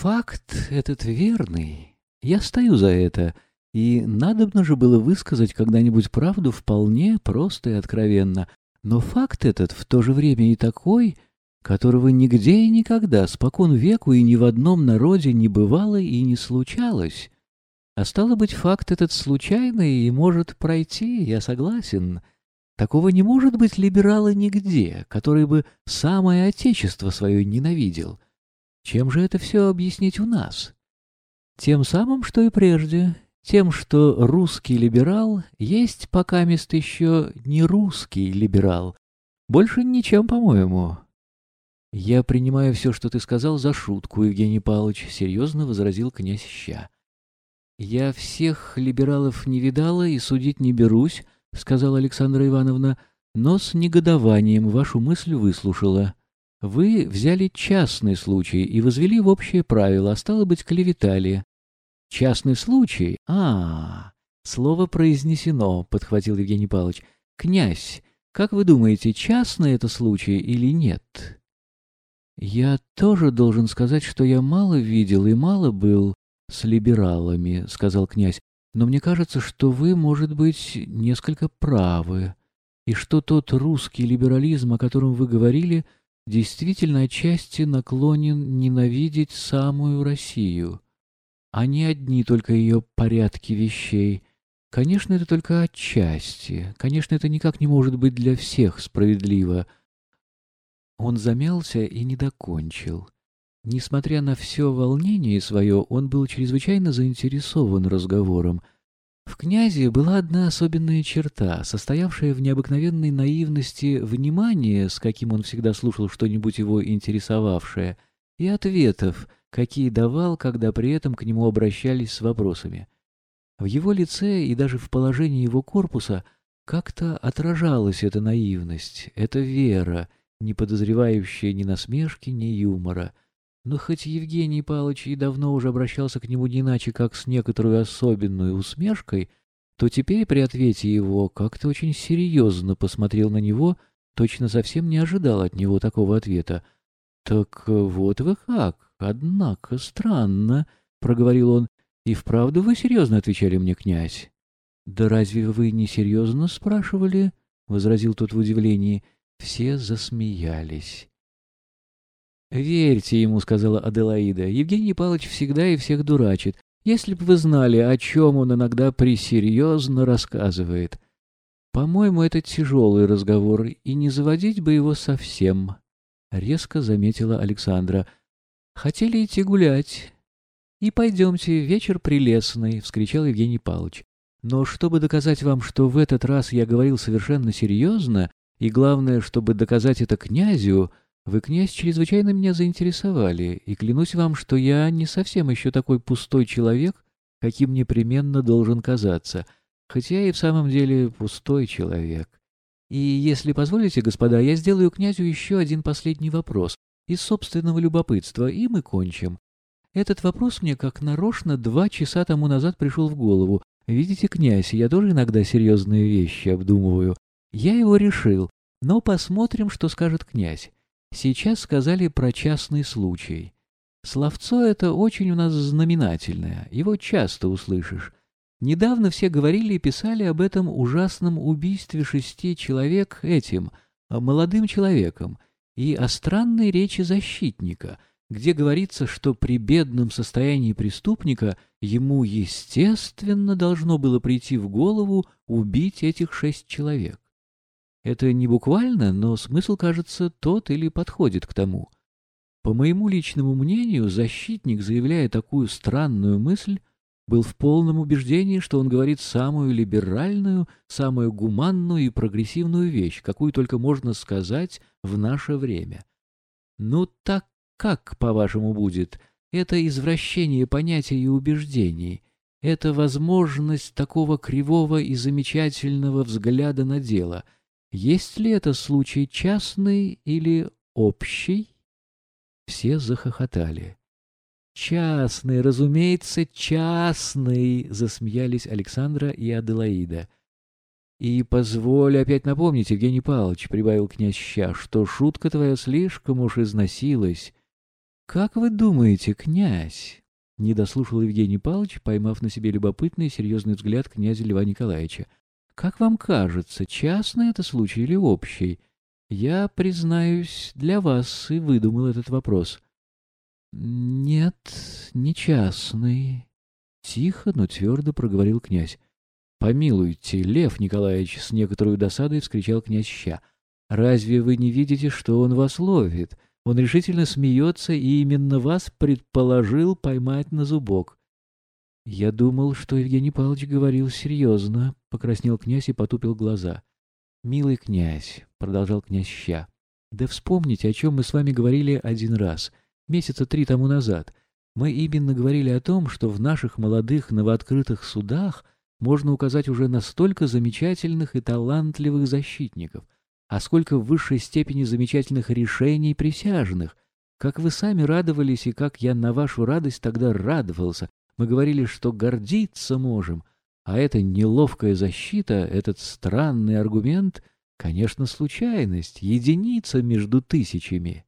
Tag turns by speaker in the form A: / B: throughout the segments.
A: Факт этот верный. Я стою за это. И надобно же было высказать когда-нибудь правду вполне просто и откровенно. Но факт этот в то же время и такой, которого нигде и никогда, спокон веку и ни в одном народе не бывало и не случалось. А стало быть, факт этот случайный и может пройти, я согласен. Такого не может быть либерала нигде, который бы самое отечество свое ненавидел. Чем же это все объяснить у нас? Тем самым, что и прежде, тем, что русский либерал есть пока мест еще не русский либерал. Больше ничем, по-моему. Я принимаю все, что ты сказал, за шутку, Евгений Павлович, — серьезно возразил князь Ща. «Я всех либералов не видала и судить не берусь», — сказала Александра Ивановна, «но с негодованием вашу мысль выслушала. Вы взяли частный случай и возвели в общее правило, а стало быть, клеветали». «Частный случай? а, -а, -а Слово произнесено», — подхватил Евгений Павлович. «Князь, как вы думаете, частный это случай или нет?» «Я тоже должен сказать, что я мало видел и мало был с либералами», — сказал князь, «но мне кажется, что вы, может быть, несколько правы, и что тот русский либерализм, о котором вы говорили, действительно отчасти наклонен ненавидеть самую Россию, а не одни только ее порядки вещей. Конечно, это только отчасти, конечно, это никак не может быть для всех справедливо». Он замялся и не докончил. Несмотря на все волнение свое, он был чрезвычайно заинтересован разговором. В князе была одна особенная черта, состоявшая в необыкновенной наивности внимания, с каким он всегда слушал что-нибудь его интересовавшее, и ответов, какие давал, когда при этом к нему обращались с вопросами. В его лице и даже в положении его корпуса как-то отражалась эта наивность, эта вера, не подозревающая ни насмешки, ни юмора — но хоть Евгений Павлович и давно уже обращался к нему не иначе, как с некоторой особенной усмешкой, то теперь при ответе его как-то очень серьезно посмотрел на него, точно совсем не ожидал от него такого ответа. — Так вот вы как, однако, странно, — проговорил он, — и вправду вы серьезно отвечали мне, князь? — Да разве вы не серьезно спрашивали? — возразил тот в удивлении. Все засмеялись. «Верьте ему», — сказала Аделаида. «Евгений Павлович всегда и всех дурачит. Если бы вы знали, о чем он иногда пресерьезно рассказывает. По-моему, это тяжелый разговор, и не заводить бы его совсем», — резко заметила Александра. «Хотели идти гулять?» «И пойдемте, вечер прелестный», — вскричал Евгений Павлович. «Но чтобы доказать вам, что в этот раз я говорил совершенно серьезно, и главное, чтобы доказать это князю...» Вы, князь, чрезвычайно меня заинтересовали, и клянусь вам, что я не совсем еще такой пустой человек, каким непременно должен казаться, хотя и в самом деле пустой человек. И если позволите, господа, я сделаю князю еще один последний вопрос, из собственного любопытства, и мы кончим. Этот вопрос мне как нарочно два часа тому назад пришел в голову. Видите, князь, я тоже иногда серьезные вещи обдумываю. Я его решил, но посмотрим, что скажет князь. Сейчас сказали про частный случай. Словцо это очень у нас знаменательное, его часто услышишь. Недавно все говорили и писали об этом ужасном убийстве шести человек этим, молодым человеком, и о странной речи защитника, где говорится, что при бедном состоянии преступника ему, естественно, должно было прийти в голову убить этих шесть человек. Это не буквально, но смысл, кажется, тот или подходит к тому. По моему личному мнению, защитник, заявляя такую странную мысль, был в полном убеждении, что он говорит самую либеральную, самую гуманную и прогрессивную вещь, какую только можно сказать в наше время. Ну так как, по-вашему, будет? Это извращение понятий и убеждений, это возможность такого кривого и замечательного взгляда на дело — есть ли это случай частный или общий? Все захохотали. «Частный, разумеется, частный!» — засмеялись Александра и Аделаида. «И позволь опять напомнить, Евгений Павлович, — прибавил князь Ща, — что шутка твоя слишком уж износилась. «Как вы думаете, князь?» Не дослушал Евгений Павлович, поймав на себе любопытный и серьезный взгляд князя Льва Николаевича. «Как вам кажется, частный это случай или общий? Я, признаюсь, для вас и выдумал этот вопрос». «Нет, не частный», — тихо, но твердо проговорил князь. «Помилуйте, Лев Николаевич!» — с некоторой досадой вскричал князь Ща. «Разве вы не видите, что он вас ловит? Он решительно смеется и именно вас предположил поймать на зубок». «Я думал, что Евгений Павлович говорил серьезно», — покраснел князь и потупил глаза. «Милый князь», — продолжал князь Ща, — «да вспомните, о чем мы с вами говорили один раз, месяца три тому назад. Мы именно говорили о том, что в наших молодых новооткрытых судах — можно указать уже на столько замечательных и талантливых защитников, а сколько в высшей степени замечательных решений присяжных. Как вы сами радовались и как я на вашу радость тогда радовался. Мы говорили, что гордиться можем, а эта неловкая защита, этот странный аргумент, конечно, случайность, единица между тысячами.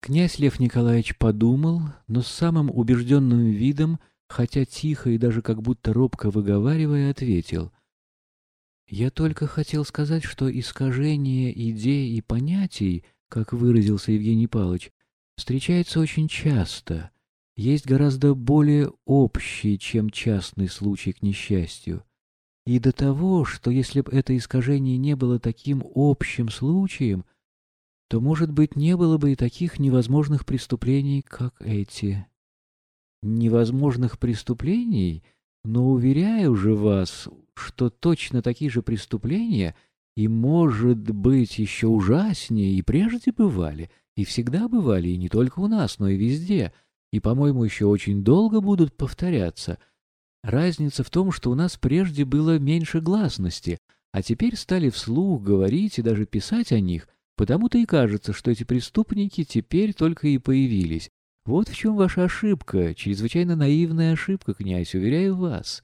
A: Князь Лев Николаевич подумал, но с самым убежденным видом хотя тихо и даже как будто робко выговаривая, ответил. «Я только хотел сказать, что искажение идей и понятий, как выразился Евгений Павлович, встречается очень часто, есть гораздо более общий, чем частный случай к несчастью. И до того, что если бы это искажение не было таким общим случаем, то, может быть, не было бы и таких невозможных преступлений, как эти» невозможных преступлений, но уверяю же вас, что точно такие же преступления и, может быть, еще ужаснее и прежде бывали, и всегда бывали, и не только у нас, но и везде, и, по-моему, еще очень долго будут повторяться. Разница в том, что у нас прежде было меньше гласности, а теперь стали вслух говорить и даже писать о них, потому-то и кажется, что эти преступники теперь только и появились, вот в чем ваша ошибка, чрезвычайно наивная ошибка, князь, уверяю вас.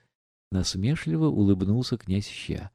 A: Насмешливо улыбнулся князь Ща.